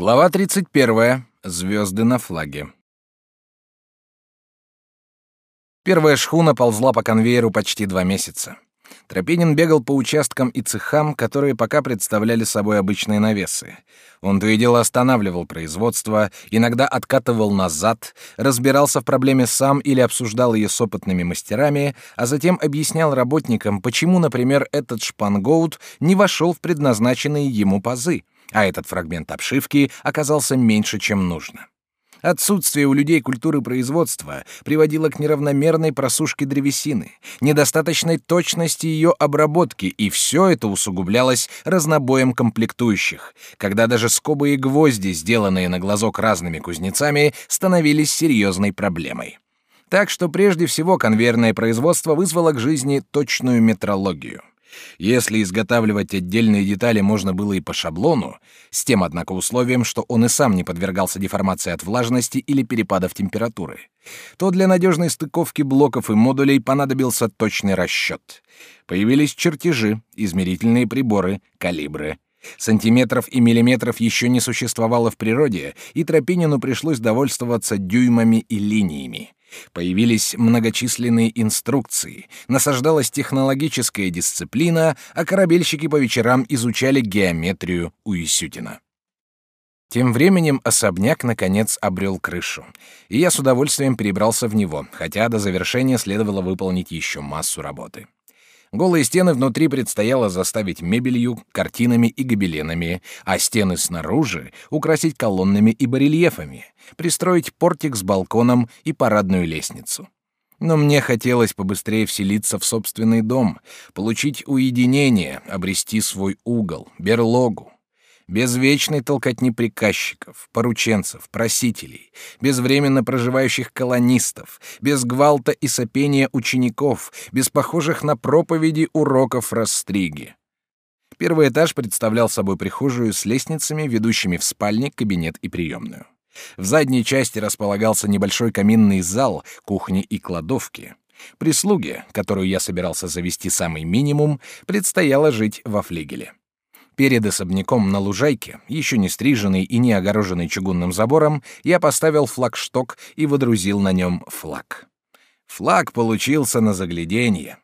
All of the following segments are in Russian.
Глава 31. Звезды на флаге. Первая шхуна ползла по конвейеру почти два месяца. Тропинин бегал по участкам и цехам, которые пока представляли собой обычные навесы. Он то и дело останавливал производство, иногда откатывал назад, разбирался в проблеме сам или обсуждал ее с опытными мастерами, а затем объяснял работникам, почему, например, этот шпангоут не вошел в предназначенные ему пазы — а этот фрагмент обшивки оказался меньше, чем нужно. Отсутствие у людей культуры производства приводило к неравномерной просушке древесины, недостаточной точности ее обработки, и все это усугублялось разнобоем комплектующих, когда даже скобы и гвозди, сделанные на глазок разными кузнецами, становились серьезной проблемой. Так что прежде всего конвейерное производство вызвало к жизни точную метрологию. Если изготавливать отдельные детали можно было и по шаблону, с тем, однако, условием, что он и сам не подвергался деформации от влажности или перепадов температуры, то для надежной стыковки блоков и модулей понадобился точный расчет. Появились чертежи, измерительные приборы, калибры. Сантиметров и миллиметров еще не существовало в природе, и Тропинину пришлось довольствоваться дюймами и линиями. Появились многочисленные инструкции, насаждалась технологическая дисциплина, а корабельщики по вечерам изучали геометрию у Исютина. Тем временем особняк, наконец, обрел крышу, и я с удовольствием перебрался в него, хотя до завершения следовало выполнить еще массу работы. Голые стены внутри предстояло заставить мебелью, картинами и гобеленами, а стены снаружи украсить колоннами и барельефами, пристроить портик с балконом и парадную лестницу. Но мне хотелось побыстрее вселиться в собственный дом, получить уединение, обрести свой угол, берлогу без вечной толкотни приказчиков, порученцев, просителей, без временно проживающих колонистов, без гвалта и сопения учеников, без похожих на проповеди уроков растриги. Первый этаж представлял собой прихожую с лестницами, ведущими в спальник, кабинет и приемную. В задней части располагался небольшой каминный зал, кухни и кладовки. Прислуге, которую я собирался завести самый минимум, предстояло жить во флигеле. Перед особняком на лужайке, еще не стриженный и не огороженный чугунным забором, я поставил флагшток и водрузил на нем флаг. Флаг получился на загляденье.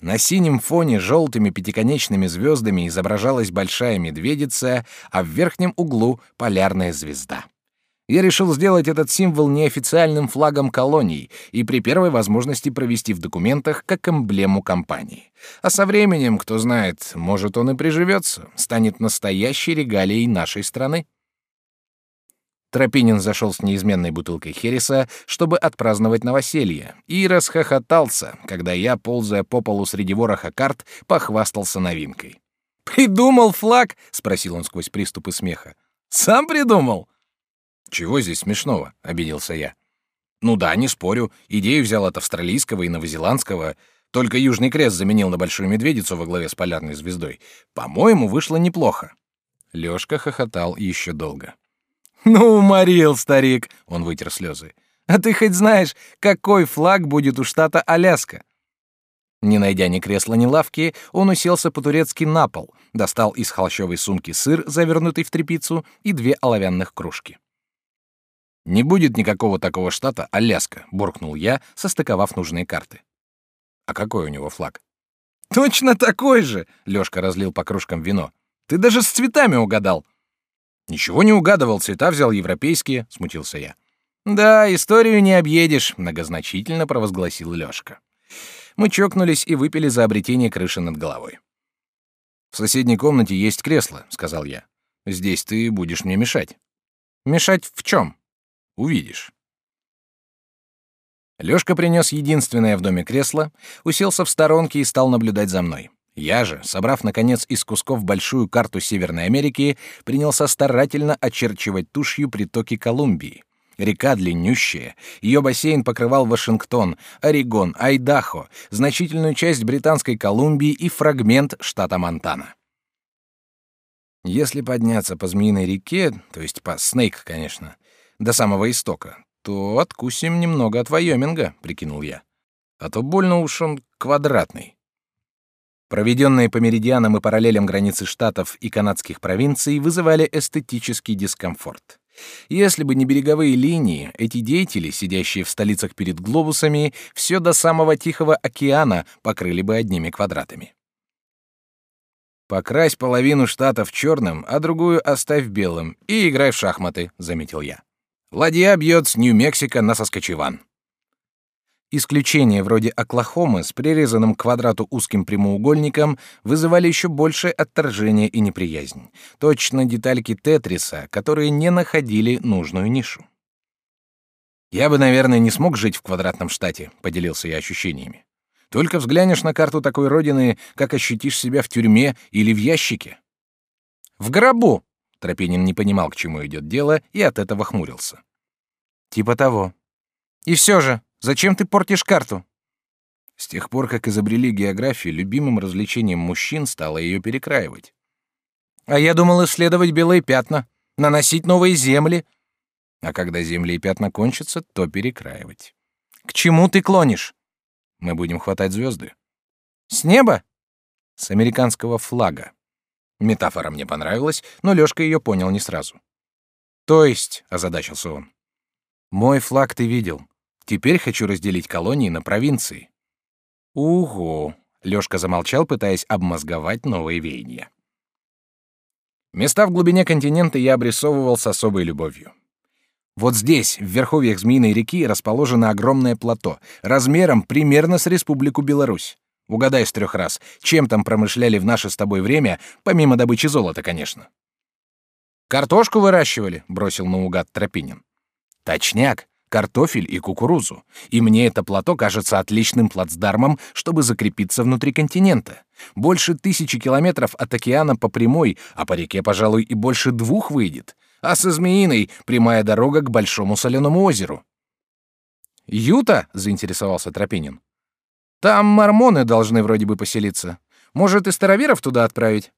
На синем фоне желтыми пятиконечными звездами изображалась большая медведица, а в верхнем углу — полярная звезда. Я решил сделать этот символ неофициальным флагом колоний и при первой возможности провести в документах как эмблему компании. А со временем, кто знает, может он и приживется, станет настоящей регалией нашей страны. Тропинин зашел с неизменной бутылкой хереса, чтобы отпраздновать новоселье, и расхохотался, когда я, ползая по полу среди вороха карт, похвастался новинкой. «Придумал флаг?» — спросил он сквозь приступы смеха. «Сам придумал?» Чего здесь смешного? обиделся я. Ну да, не спорю, идею взял от австралийского и новозеландского, только Южный Крест заменил на большую медведицу во главе с полярной звездой. По-моему, вышло неплохо. Лёшка хохотал еще долго. Ну, уморил старик, он вытер слезы. А ты хоть знаешь, какой флаг будет у штата Аляска? Не найдя ни кресла, ни лавки, он уселся по-турецки на пол, достал из холщовой сумки сыр, завернутый в тряпицу, и две оловянных кружки. Не будет никакого такого штата Аляска, буркнул я, состыковав нужные карты. А какой у него флаг? Точно такой же, Лёшка разлил по кружкам вино. Ты даже с цветами угадал. Ничего не угадывал, цвета взял европейские, смутился я. Да, историю не объедешь, многозначительно провозгласил Лёшка. Мы чокнулись и выпили за обретение крыши над головой. В соседней комнате есть кресло, сказал я. Здесь ты будешь мне мешать. Мешать в чем? Увидишь. Лёшка принёс единственное в доме кресло, уселся в сторонке и стал наблюдать за мной. Я же, собрав наконец из кусков большую карту Северной Америки, принялся старательно очерчивать тушью притоки Колумбии. Река длиннющая, ее бассейн покрывал Вашингтон, Орегон, Айдахо, значительную часть Британской Колумбии и фрагмент штата Монтана. Если подняться по Змеиной реке, то есть по Снейк, конечно, до самого истока, то откусим немного от Вайоминга, прикинул я. А то больно уж он квадратный. проведенные по меридианам и параллелям границы штатов и канадских провинций, вызывали эстетический дискомфорт. Если бы не береговые линии, эти деятели, сидящие в столицах перед глобусами, все до самого Тихого океана покрыли бы одними квадратами. «Покрась половину штатов черным, а другую оставь белым и играй в шахматы», — заметил я. «Ладья бьет с Нью-Мексико на Соскочеван». Исключения вроде Оклахомы с прирезанным к квадрату узким прямоугольником вызывали еще большее отторжение и неприязнь. Точно детальки Тетриса, которые не находили нужную нишу. «Я бы, наверное, не смог жить в квадратном штате», — поделился я ощущениями. «Только взглянешь на карту такой родины, как ощутишь себя в тюрьме или в ящике». «В гробу!» — Тропинин не понимал, к чему идет дело, и от этого хмурился. «Типа того. И все же, Зачем ты портишь карту? С тех пор, как изобрели географию, любимым развлечением мужчин стало ее перекраивать. А я думал исследовать белые пятна, наносить новые земли. А когда земли и пятна кончатся, то перекраивать. К чему ты клонишь? Мы будем хватать звезды. С неба? С американского флага. Метафора мне понравилась, но Лёшка ее понял не сразу. То есть, озадачился он. Мой флаг ты видел. Теперь хочу разделить колонии на провинции. Угу. Лёшка замолчал, пытаясь обмозговать новые веяния. Места в глубине континента я обрисовывал с особой любовью. Вот здесь, в верховьях Змеиной реки, расположено огромное плато, размером примерно с Республику Беларусь. Угадай с трех раз, чем там промышляли в наше с тобой время, помимо добычи золота, конечно. «Картошку выращивали», — бросил наугад Тропинин. «Точняк картофель и кукурузу. И мне это плато кажется отличным плацдармом, чтобы закрепиться внутри континента. Больше тысячи километров от океана по прямой, а по реке, пожалуй, и больше двух выйдет. А со Змеиной прямая дорога к Большому соленому озеру. «Юта?» — заинтересовался Тропинин. «Там мормоны должны вроде бы поселиться. Может, и староверов туда отправить?»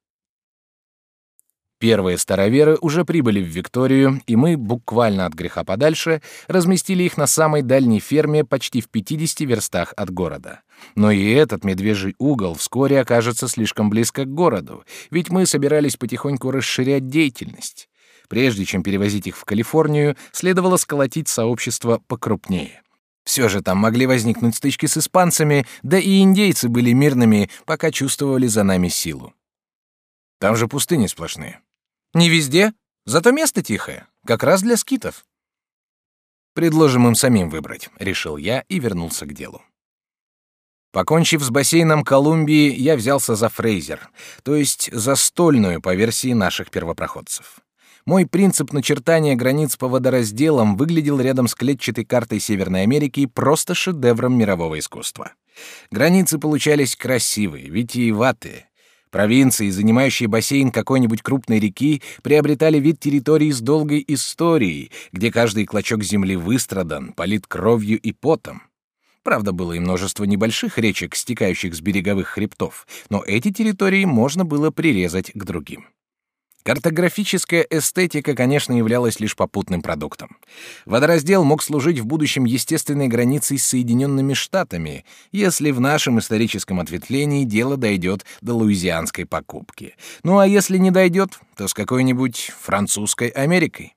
Первые староверы уже прибыли в Викторию, и мы, буквально от греха подальше, разместили их на самой дальней ферме почти в 50 верстах от города. Но и этот медвежий угол вскоре окажется слишком близко к городу, ведь мы собирались потихоньку расширять деятельность. Прежде чем перевозить их в Калифорнию, следовало сколотить сообщество покрупнее. Все же там могли возникнуть стычки с испанцами, да и индейцы были мирными, пока чувствовали за нами силу. Там же пустыни сплошные. Не везде, зато место тихое, как раз для скитов. Предложим им самим выбрать, решил я и вернулся к делу. Покончив с бассейном Колумбии, я взялся за Фрейзер, то есть за стольную по версии наших первопроходцев. Мой принцип начертания границ по водоразделам выглядел рядом с клетчатой картой Северной Америки просто шедевром мирового искусства. Границы получались красивые, витиеватые, Провинции, занимающие бассейн какой-нибудь крупной реки, приобретали вид территории с долгой историей, где каждый клочок земли выстрадан, полит кровью и потом. Правда, было и множество небольших речек, стекающих с береговых хребтов, но эти территории можно было прирезать к другим. Картографическая эстетика, конечно, являлась лишь попутным продуктом. Водораздел мог служить в будущем естественной границей с Соединенными Штатами, если в нашем историческом ответвлении дело дойдет до луизианской покупки. Ну а если не дойдет, то с какой-нибудь французской Америкой.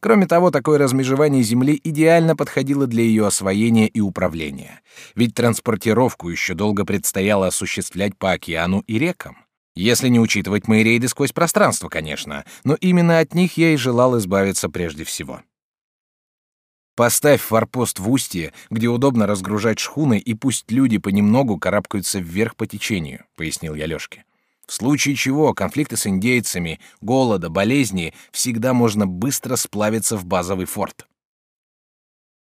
Кроме того, такое размежевание земли идеально подходило для ее освоения и управления. Ведь транспортировку еще долго предстояло осуществлять по океану и рекам. Если не учитывать мои рейды сквозь пространство, конечно, но именно от них я и желал избавиться прежде всего. Поставь форпост в устье, где удобно разгружать шхуны, и пусть люди понемногу карабкаются вверх по течению, пояснил я Лёшке. В случае чего конфликты с индейцами, голода, болезни всегда можно быстро сплавиться в базовый форт.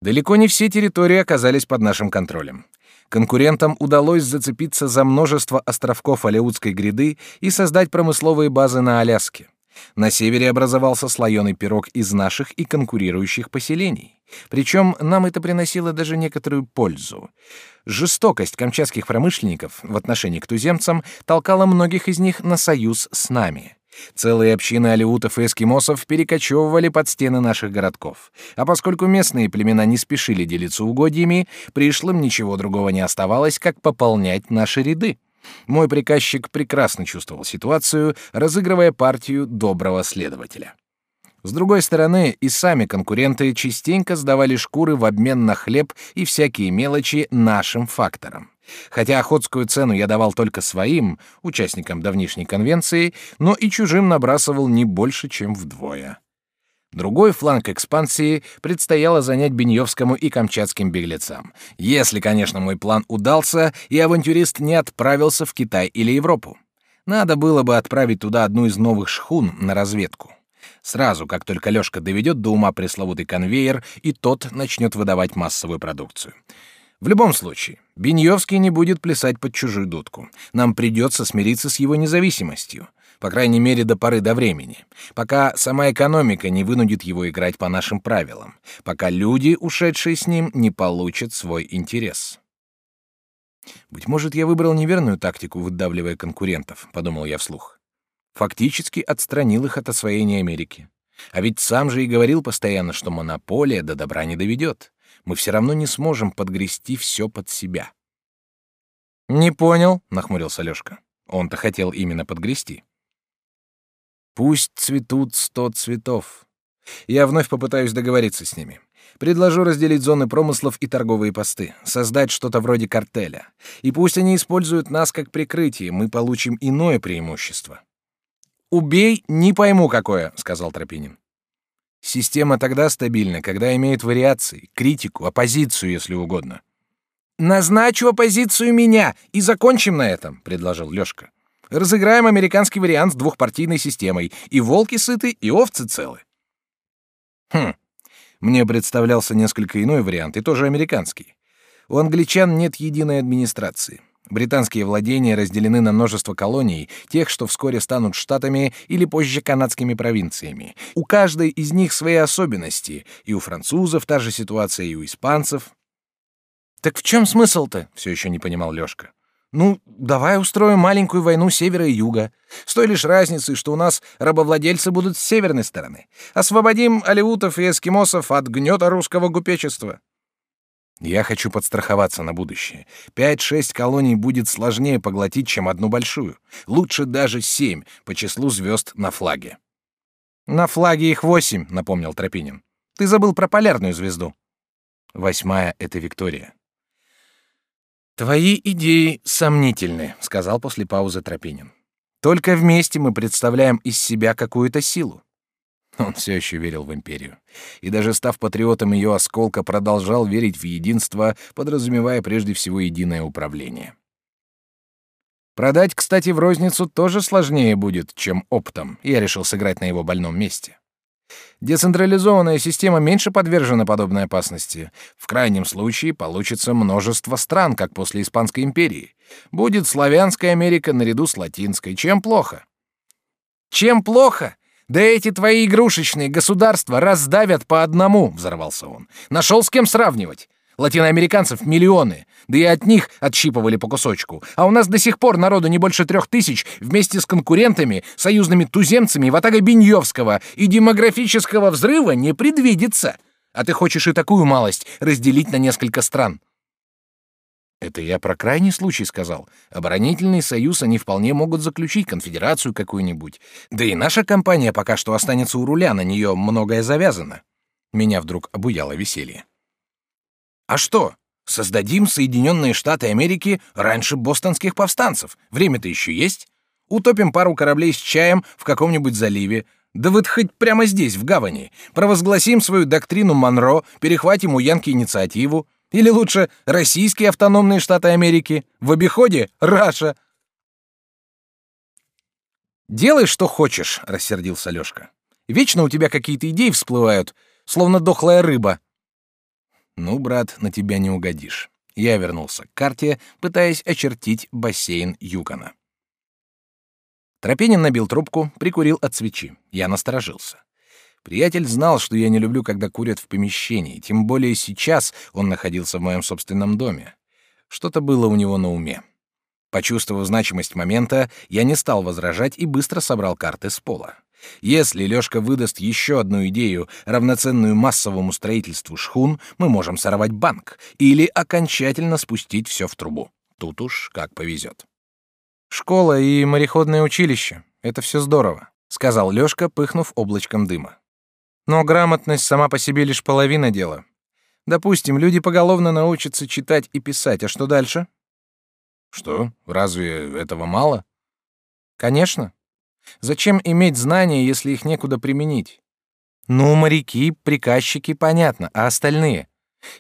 Далеко не все территории оказались под нашим контролем. Конкурентам удалось зацепиться за множество островков Алеутской гряды и создать промысловые базы на Аляске. На севере образовался слоеный пирог из наших и конкурирующих поселений. Причем нам это приносило даже некоторую пользу. Жестокость камчатских промышленников в отношении к туземцам толкала многих из них на союз с нами. Целые общины алеутов и эскимосов перекочевывали под стены наших городков. А поскольку местные племена не спешили делиться угодьями, пришлым ничего другого не оставалось, как пополнять наши ряды. Мой приказчик прекрасно чувствовал ситуацию, разыгрывая партию доброго следователя. С другой стороны, и сами конкуренты частенько сдавали шкуры в обмен на хлеб и всякие мелочи нашим факторам. Хотя охотскую цену я давал только своим, участникам давнишней конвенции, но и чужим набрасывал не больше, чем вдвое. Другой фланг экспансии предстояло занять Беньевскому и камчатским беглецам. Если, конечно, мой план удался, и авантюрист не отправился в Китай или Европу. Надо было бы отправить туда одну из новых шхун на разведку. Сразу, как только Лёшка доведет до ума пресловутый конвейер, и тот начнет выдавать массовую продукцию. В любом случае, Беньевский не будет плясать под чужую дудку. Нам придется смириться с его независимостью по крайней мере до поры до времени, пока сама экономика не вынудит его играть по нашим правилам, пока люди, ушедшие с ним, не получат свой интерес. Быть может, я выбрал неверную тактику, выдавливая конкурентов, подумал я вслух. Фактически отстранил их от освоения Америки. А ведь сам же и говорил постоянно, что монополия до добра не доведет. Мы все равно не сможем подгрести все под себя. Не понял, нахмурился Лёшка. Он-то хотел именно подгрести. Пусть цветут сто цветов. Я вновь попытаюсь договориться с ними. Предложу разделить зоны промыслов и торговые посты, создать что-то вроде картеля. И пусть они используют нас как прикрытие, мы получим иное преимущество. «Убей, не пойму какое», — сказал Тропинин. Система тогда стабильна, когда имеет вариации, критику, оппозицию, если угодно. «Назначу оппозицию меня и закончим на этом», — предложил Лёшка. Разыграем американский вариант с двухпартийной системой. И волки сыты, и овцы целы. Хм. Мне представлялся несколько иной вариант, и тоже американский. У англичан нет единой администрации. Британские владения разделены на множество колоний, тех, что вскоре станут штатами или позже канадскими провинциями. У каждой из них свои особенности, и у французов та же ситуация, и у испанцев. Так в чем смысл-то? Все еще не понимал Лёшка. Ну, давай устроим маленькую войну севера и юга. С той лишь разницей, что у нас рабовладельцы будут с северной стороны. Освободим алеутов и эскимосов от гнета русского гупечества. Я хочу подстраховаться на будущее. Пять-шесть колоний будет сложнее поглотить, чем одну большую. Лучше даже семь по числу звезд на флаге. На флаге их восемь, напомнил Тропинин. Ты забыл про полярную звезду. Восьмая — это Виктория. Твои идеи сомнительны, сказал после паузы Тропинин. Только вместе мы представляем из себя какую-то силу. Он все еще верил в империю. И даже став патриотом ее осколка, продолжал верить в единство, подразумевая прежде всего единое управление. Продать, кстати, в розницу тоже сложнее будет, чем оптом. Я решил сыграть на его больном месте. Децентрализованная система меньше подвержена подобной опасности. В крайнем случае получится множество стран, как после Испанской империи. Будет славянская Америка наряду с латинской. Чем плохо? Чем плохо? Да эти твои игрушечные государства раздавят по одному, взорвался он. Нашел с кем сравнивать. Латиноамериканцев миллионы, да и от них отщипывали по кусочку. А у нас до сих пор народу не больше трех тысяч вместе с конкурентами, союзными туземцами, ватага Беньевского, и демографического взрыва не предвидится. А ты хочешь и такую малость разделить на несколько стран. Это я про крайний случай сказал. Оборонительный союз они вполне могут заключить, конфедерацию какую-нибудь. Да и наша компания пока что останется у руля, на нее многое завязано. Меня вдруг обуяло веселье. А что? Создадим Соединенные Штаты Америки раньше бостонских повстанцев. Время-то еще есть. Утопим пару кораблей с чаем в каком-нибудь заливе. Да вот хоть прямо здесь, в гавани. Провозгласим свою доктрину Монро, перехватим у Янки инициативу. Или лучше, российские автономные штаты Америки. В обиходе — Раша. «Делай, что хочешь», — рассердился Лёшка. «Вечно у тебя какие-то идеи всплывают, словно дохлая рыба. Ну, брат, на тебя не угодишь. Я вернулся к карте, пытаясь очертить бассейн Юкона. Тропинин набил трубку, прикурил от свечи. Я насторожился. Приятель знал, что я не люблю, когда курят в помещении, тем более сейчас он находился в моем собственном доме. Что-то было у него на уме. Почувствовав значимость момента, я не стал возражать и быстро собрал карты с пола. Если Лёшка выдаст еще одну идею, равноценную массовому строительству шхун, мы можем сорвать банк или окончательно спустить все в трубу. Тут уж как повезет. Школа и мореходное училище — это все здорово, сказал Лёшка, пыхнув облачком дыма. Но грамотность сама по себе лишь половина дела. Допустим, люди поголовно научатся читать и писать, а что дальше? Что? Разве этого мало? Конечно. Зачем иметь знания, если их некуда применить? Ну, моряки, приказчики, понятно, а остальные?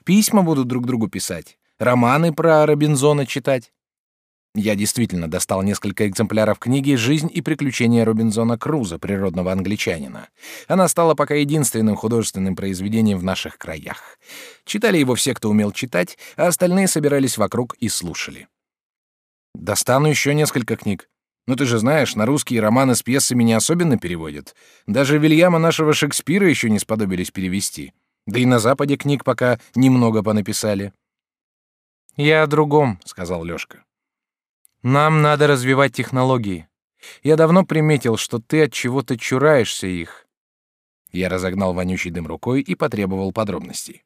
Письма будут друг другу писать, романы про Робинзона читать. Я действительно достал несколько экземпляров книги «Жизнь и приключения Робинзона Круза, природного англичанина». Она стала пока единственным художественным произведением в наших краях. Читали его все, кто умел читать, а остальные собирались вокруг и слушали. Достану еще несколько книг. Ну ты же знаешь, на русские романы с пьесами не особенно переводят. Даже Вильяма нашего Шекспира еще не сподобились перевести. Да и на Западе книг пока немного понаписали. «Я о другом», — сказал Лёшка. Нам надо развивать технологии. Я давно приметил, что ты от чего-то чураешься их. Я разогнал вонючий дым рукой и потребовал подробностей.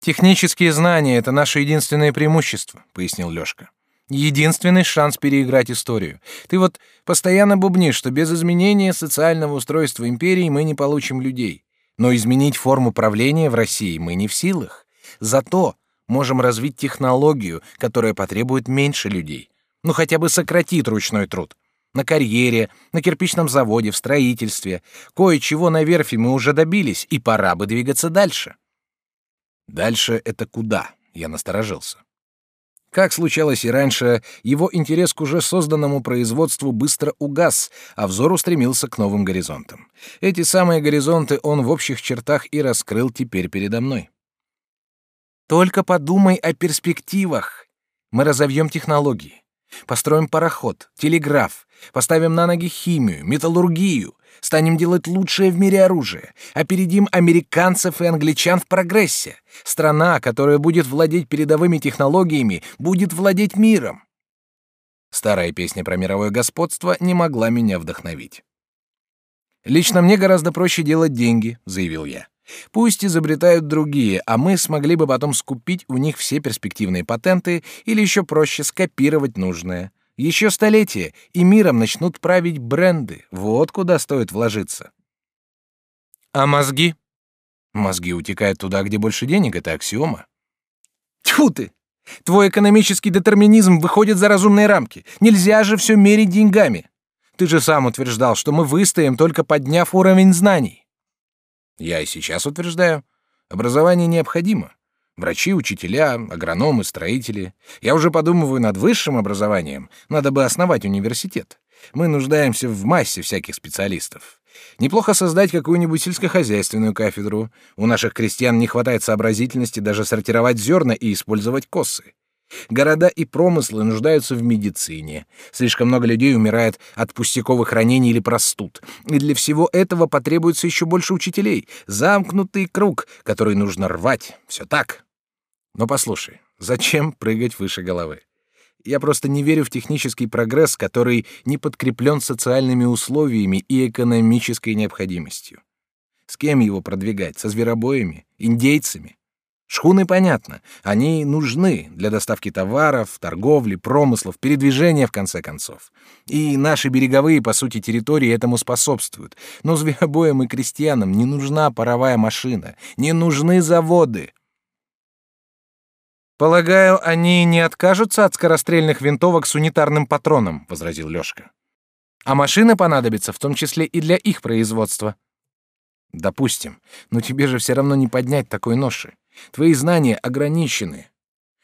Технические знания это наше единственное преимущество, пояснил Лёшка. Единственный шанс переиграть историю. Ты вот постоянно бубнишь, что без изменения социального устройства империи мы не получим людей. Но изменить форму правления в России мы не в силах. Зато можем развить технологию, которая потребует меньше людей ну хотя бы сократит ручной труд. На карьере, на кирпичном заводе, в строительстве. Кое-чего на верфи мы уже добились, и пора бы двигаться дальше. Дальше это куда? Я насторожился. Как случалось и раньше, его интерес к уже созданному производству быстро угас, а взор устремился к новым горизонтам. Эти самые горизонты он в общих чертах и раскрыл теперь передо мной. Только подумай о перспективах. Мы разовьем технологии. Построим пароход, телеграф, поставим на ноги химию, металлургию, станем делать лучшее в мире оружие, опередим американцев и англичан в прогрессе. Страна, которая будет владеть передовыми технологиями, будет владеть миром. Старая песня про мировое господство не могла меня вдохновить. Лично мне гораздо проще делать деньги, заявил я. Пусть изобретают другие, а мы смогли бы потом скупить у них все перспективные патенты или еще проще скопировать нужное. Еще столетие, и миром начнут править бренды. Вот куда стоит вложиться. А мозги? Мозги утекают туда, где больше денег, это аксиома. Тьфу ты! Твой экономический детерминизм выходит за разумные рамки. Нельзя же все мерить деньгами. Ты же сам утверждал, что мы выстоим, только подняв уровень знаний. Я и сейчас утверждаю, образование необходимо. Врачи, учителя, агрономы, строители. Я уже подумываю над высшим образованием. Надо бы основать университет. Мы нуждаемся в массе всяких специалистов. Неплохо создать какую-нибудь сельскохозяйственную кафедру. У наших крестьян не хватает сообразительности даже сортировать зерна и использовать косы. Города и промыслы нуждаются в медицине. Слишком много людей умирает от пустяковых ранений или простуд. И для всего этого потребуется еще больше учителей. Замкнутый круг, который нужно рвать. Все так. Но послушай, зачем прыгать выше головы? Я просто не верю в технический прогресс, который не подкреплен социальными условиями и экономической необходимостью. С кем его продвигать? Со зверобоями? Индейцами? Шхуны понятно, они нужны для доставки товаров, торговли, промыслов, передвижения в конце концов. И наши береговые, по сути, территории этому способствуют. Но зверобоям и крестьянам не нужна паровая машина, не нужны заводы. Полагаю, они не откажутся от скорострельных винтовок с унитарным патроном, возразил Лёшка. А машины понадобятся в том числе и для их производства. Допустим, но тебе же все равно не поднять такой ноши. Твои знания ограничены.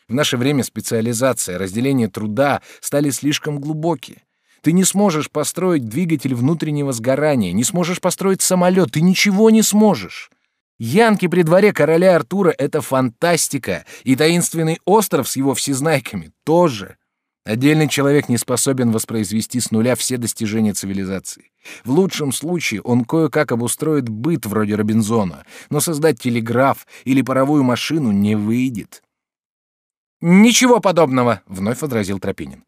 В наше время специализация, разделение труда стали слишком глубокие. Ты не сможешь построить двигатель внутреннего сгорания, не сможешь построить самолет, ты ничего не сможешь. Янки при дворе короля Артура — это фантастика, и таинственный остров с его всезнайками тоже. Отдельный человек не способен воспроизвести с нуля все достижения цивилизации. В лучшем случае он кое-как обустроит быт вроде Робинзона, но создать телеграф или паровую машину не выйдет. «Ничего подобного», — вновь возразил Тропинин.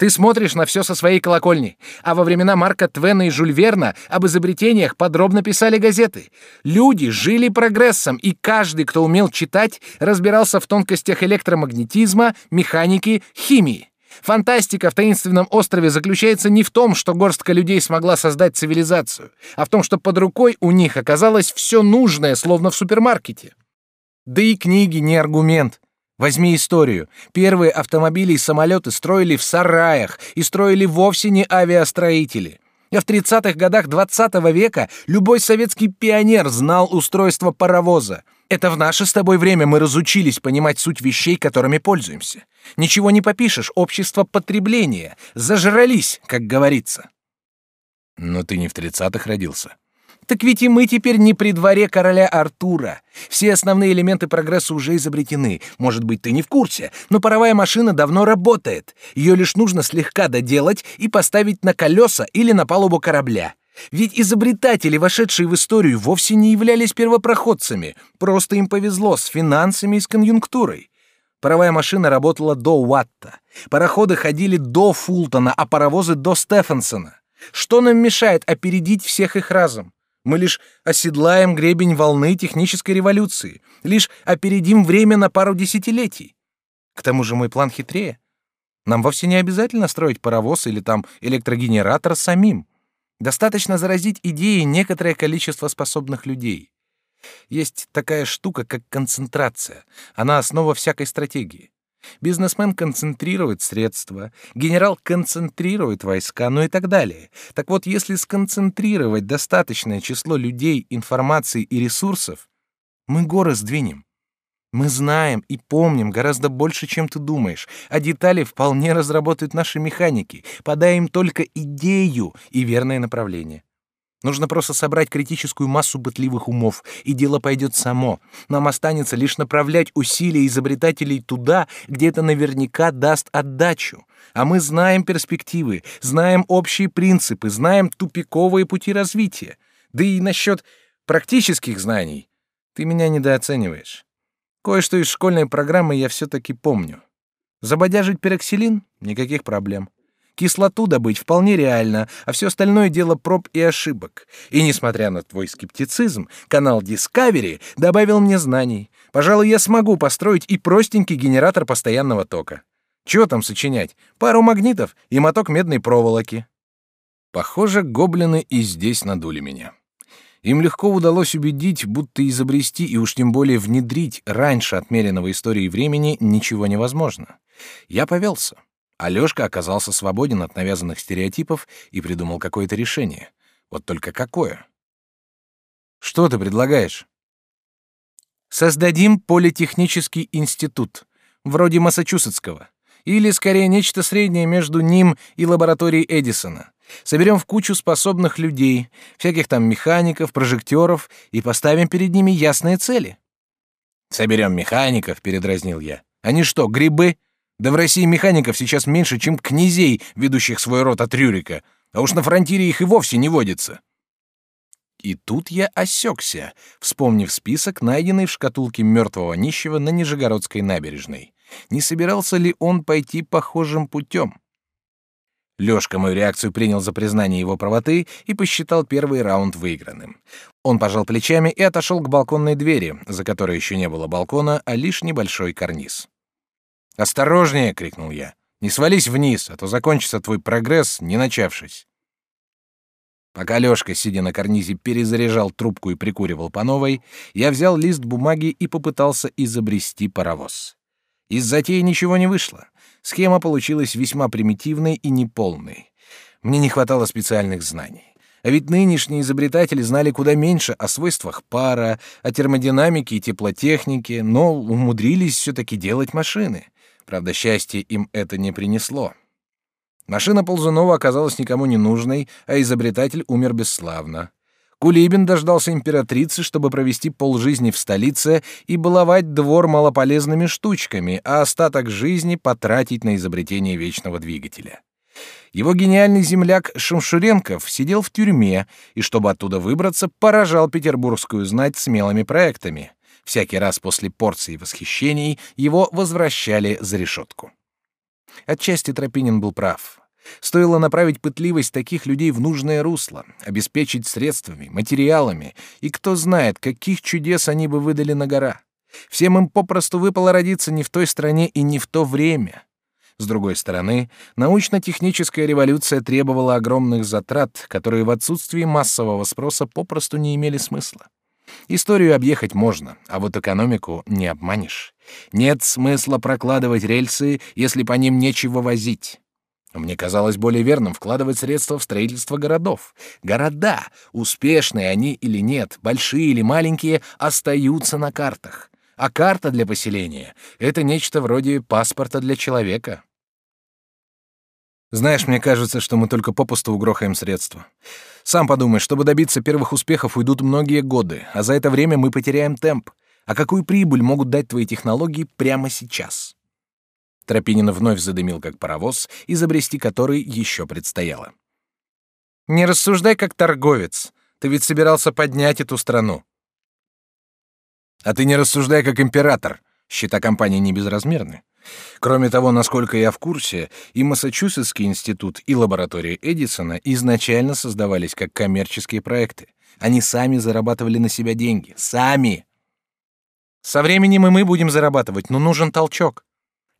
Ты смотришь на все со своей колокольни, а во времена Марка Твена и Жюль Верна об изобретениях подробно писали газеты. Люди жили прогрессом, и каждый, кто умел читать, разбирался в тонкостях электромагнетизма, механики, химии. Фантастика в таинственном острове заключается не в том, что горстка людей смогла создать цивилизацию, а в том, что под рукой у них оказалось все нужное, словно в супермаркете. Да и книги не аргумент. Возьми историю. Первые автомобили и самолеты строили в сараях и строили вовсе не авиастроители. А в 30-х годах 20 -го века любой советский пионер знал устройство паровоза. Это в наше с тобой время мы разучились понимать суть вещей, которыми пользуемся. Ничего не попишешь, общество потребления. Зажрались, как говорится. Но ты не в 30-х родился. Так ведь и мы теперь не при дворе короля Артура. Все основные элементы прогресса уже изобретены. Может быть, ты не в курсе, но паровая машина давно работает. Ее лишь нужно слегка доделать и поставить на колеса или на палубу корабля. Ведь изобретатели, вошедшие в историю, вовсе не являлись первопроходцами. Просто им повезло с финансами и с конъюнктурой. Паровая машина работала до Уатта. Пароходы ходили до Фултона, а паровозы до Стефансона. Что нам мешает опередить всех их разом? Мы лишь оседлаем гребень волны технической революции, лишь опередим время на пару десятилетий. К тому же мой план хитрее. Нам вовсе не обязательно строить паровоз или там электрогенератор самим. Достаточно заразить идеей некоторое количество способных людей. Есть такая штука, как концентрация. Она основа всякой стратегии. Бизнесмен концентрирует средства, генерал концентрирует войска, ну и так далее. Так вот, если сконцентрировать достаточное число людей, информации и ресурсов, мы горы сдвинем. Мы знаем и помним гораздо больше, чем ты думаешь, а детали вполне разработают наши механики, подай только идею и верное направление. Нужно просто собрать критическую массу пытливых умов, и дело пойдет само. Нам останется лишь направлять усилия изобретателей туда, где это наверняка даст отдачу. А мы знаем перспективы, знаем общие принципы, знаем тупиковые пути развития. Да и насчет практических знаний ты меня недооцениваешь. Кое-что из школьной программы я все-таки помню. Забодяжить пероксилин — никаких проблем. Кислоту добыть вполне реально, а все остальное дело проб и ошибок. И несмотря на твой скептицизм, канал Discovery добавил мне знаний. Пожалуй, я смогу построить и простенький генератор постоянного тока. Чего там сочинять? Пару магнитов и моток медной проволоки. Похоже, гоблины и здесь надули меня. Им легко удалось убедить, будто изобрести и уж тем более внедрить раньше отмеренного истории времени ничего невозможно. Я повелся. Алёшка оказался свободен от навязанных стереотипов и придумал какое-то решение. Вот только какое? Что ты предлагаешь? Создадим политехнический институт, вроде Массачусетского, или скорее нечто среднее между ним и лабораторией Эдисона. Соберем в кучу способных людей, всяких там механиков, прожекторов, и поставим перед ними ясные цели. Соберем механиков, передразнил я. Они что, грибы? Да в России механиков сейчас меньше, чем князей, ведущих свой род от Рюрика, а уж на фронтире их и вовсе не водится. И тут я осекся, вспомнив список, найденный в шкатулке мертвого нищего на Нижегородской набережной. Не собирался ли он пойти похожим путем? Лёшка мою реакцию принял за признание его правоты и посчитал первый раунд выигранным. Он пожал плечами и отошел к балконной двери, за которой еще не было балкона, а лишь небольшой карниз. «Осторожнее!» — крикнул я. «Не свались вниз, а то закончится твой прогресс, не начавшись». Пока Лёшка, сидя на карнизе, перезаряжал трубку и прикуривал по новой, я взял лист бумаги и попытался изобрести паровоз. Из затеи ничего не вышло. Схема получилась весьма примитивной и неполной. Мне не хватало специальных знаний. А ведь нынешние изобретатели знали куда меньше о свойствах пара, о термодинамике и теплотехнике, но умудрились все-таки делать машины. Правда, счастье им это не принесло. Машина Ползунова оказалась никому не нужной, а изобретатель умер бесславно. Кулибин дождался императрицы, чтобы провести полжизни в столице и баловать двор малополезными штучками, а остаток жизни потратить на изобретение вечного двигателя. Его гениальный земляк Шамшуренков сидел в тюрьме и, чтобы оттуда выбраться, поражал петербургскую знать смелыми проектами. Всякий раз после порции восхищений его возвращали за решетку. Отчасти Тропинин был прав. Стоило направить пытливость таких людей в нужное русло, обеспечить средствами, материалами, и кто знает, каких чудес они бы выдали на гора. Всем им попросту выпало родиться не в той стране и не в то время. С другой стороны, научно-техническая революция требовала огромных затрат, которые в отсутствии массового спроса попросту не имели смысла. Историю объехать можно, а вот экономику не обманешь. Нет смысла прокладывать рельсы, если по ним нечего возить. Мне казалось более верным вкладывать средства в строительство городов. Города, успешные они или нет, большие или маленькие, остаются на картах. А карта для поселения — это нечто вроде паспорта для человека. Знаешь, мне кажется, что мы только попусту угрохаем средства. Сам подумай, чтобы добиться первых успехов, уйдут многие годы, а за это время мы потеряем темп. А какую прибыль могут дать твои технологии прямо сейчас? Тропинин вновь задымил как паровоз, изобрести который еще предстояло. Не рассуждай как торговец. Ты ведь собирался поднять эту страну. А ты не рассуждай как император. Счета компании не безразмерны. Кроме того, насколько я в курсе, и Массачусетский институт, и лаборатория Эдисона изначально создавались как коммерческие проекты. Они сами зарабатывали на себя деньги. Сами! Со временем и мы будем зарабатывать, но нужен толчок.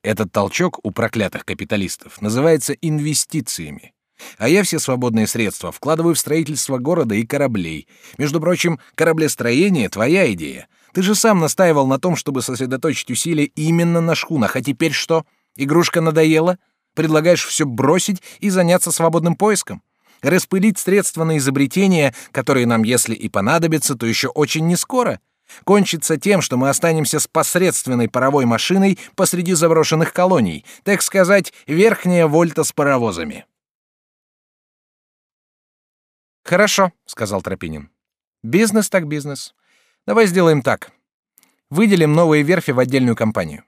Этот толчок у проклятых капиталистов называется инвестициями. А я все свободные средства вкладываю в строительство города и кораблей. Между прочим, кораблестроение — твоя идея. Ты же сам настаивал на том, чтобы сосредоточить усилия именно на шхунах. А теперь что? Игрушка надоела? Предлагаешь все бросить и заняться свободным поиском? Распылить средства на изобретения, которые нам, если и понадобятся, то еще очень не скоро? Кончится тем, что мы останемся с посредственной паровой машиной посреди заброшенных колоний, так сказать, верхняя вольта с паровозами. Хорошо, сказал Тропинин. Бизнес так бизнес. Давай сделаем так. Выделим новые верфи в отдельную компанию.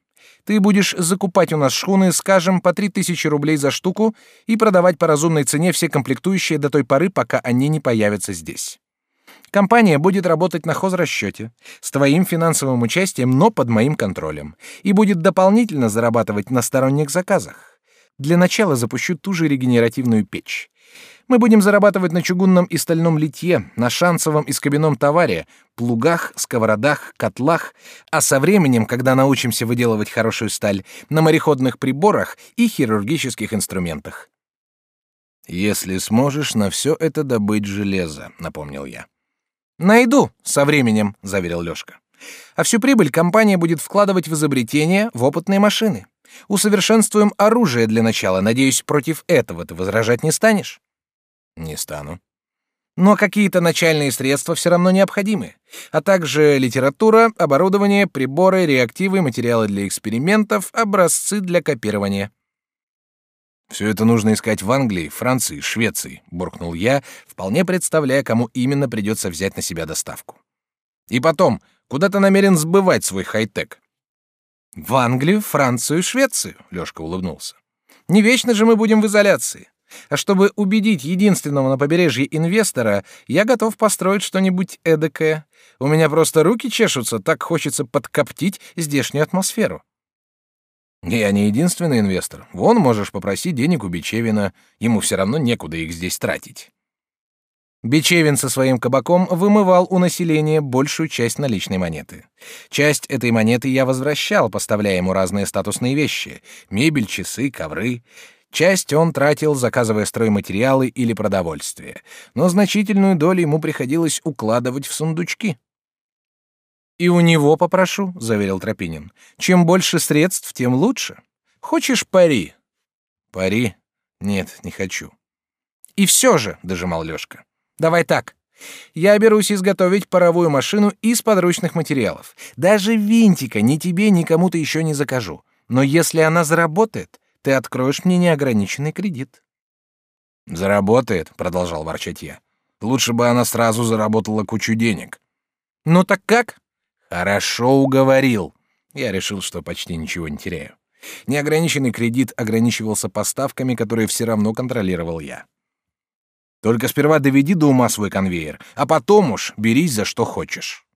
Ты будешь закупать у нас шхуны, скажем, по три тысячи рублей за штуку и продавать по разумной цене все комплектующие до той поры, пока они не появятся здесь. Компания будет работать на хозрасчете, с твоим финансовым участием, но под моим контролем, и будет дополнительно зарабатывать на сторонних заказах. Для начала запущу ту же регенеративную печь. Мы будем зарабатывать на чугунном и стальном литье, на шансовом и скобяном товаре, плугах, сковородах, котлах, а со временем, когда научимся выделывать хорошую сталь, на мореходных приборах и хирургических инструментах. Если сможешь на все это добыть железо, напомнил я. Найду со временем, заверил Лёшка. А всю прибыль компания будет вкладывать в изобретения, в опытные машины. Усовершенствуем оружие для начала. Надеюсь, против этого ты возражать не станешь? Не стану. Но какие-то начальные средства все равно необходимы, а также литература, оборудование, приборы, реактивы, материалы для экспериментов, образцы для копирования. Все это нужно искать в Англии, Франции, Швеции, буркнул я, вполне представляя, кому именно придется взять на себя доставку. И потом, куда ты намерен сбывать свой хай-тек? В Англию, Францию, Швецию, Лёшка улыбнулся. Не вечно же мы будем в изоляции. А чтобы убедить единственного на побережье инвестора, я готов построить что-нибудь эдакое. У меня просто руки чешутся, так хочется подкоптить здешнюю атмосферу. Я не единственный инвестор. Вон можешь попросить денег у Бичевина, ему все равно некуда их здесь тратить. Бичевин со своим кабаком вымывал у населения большую часть наличной монеты. Часть этой монеты я возвращал, поставляя ему разные статусные вещи: мебель, часы, ковры. Часть он тратил, заказывая стройматериалы или продовольствие, но значительную долю ему приходилось укладывать в сундучки. И у него попрошу, заверил Тропинин. Чем больше средств, тем лучше. Хочешь пари? Пари? Нет, не хочу. И все же, дожимал Лёшка. Давай так. Я берусь изготовить паровую машину из подручных материалов. Даже винтика ни тебе, ни кому-то еще не закажу. Но если она заработает, ты откроешь мне неограниченный кредит. Заработает, продолжал ворчать я. Лучше бы она сразу заработала кучу денег. Ну так как? Хорошо уговорил. Я решил, что почти ничего не теряю. Неограниченный кредит ограничивался поставками, которые все равно контролировал я. Только сперва доведи до ума свой конвейер, а потом уж берись за что хочешь.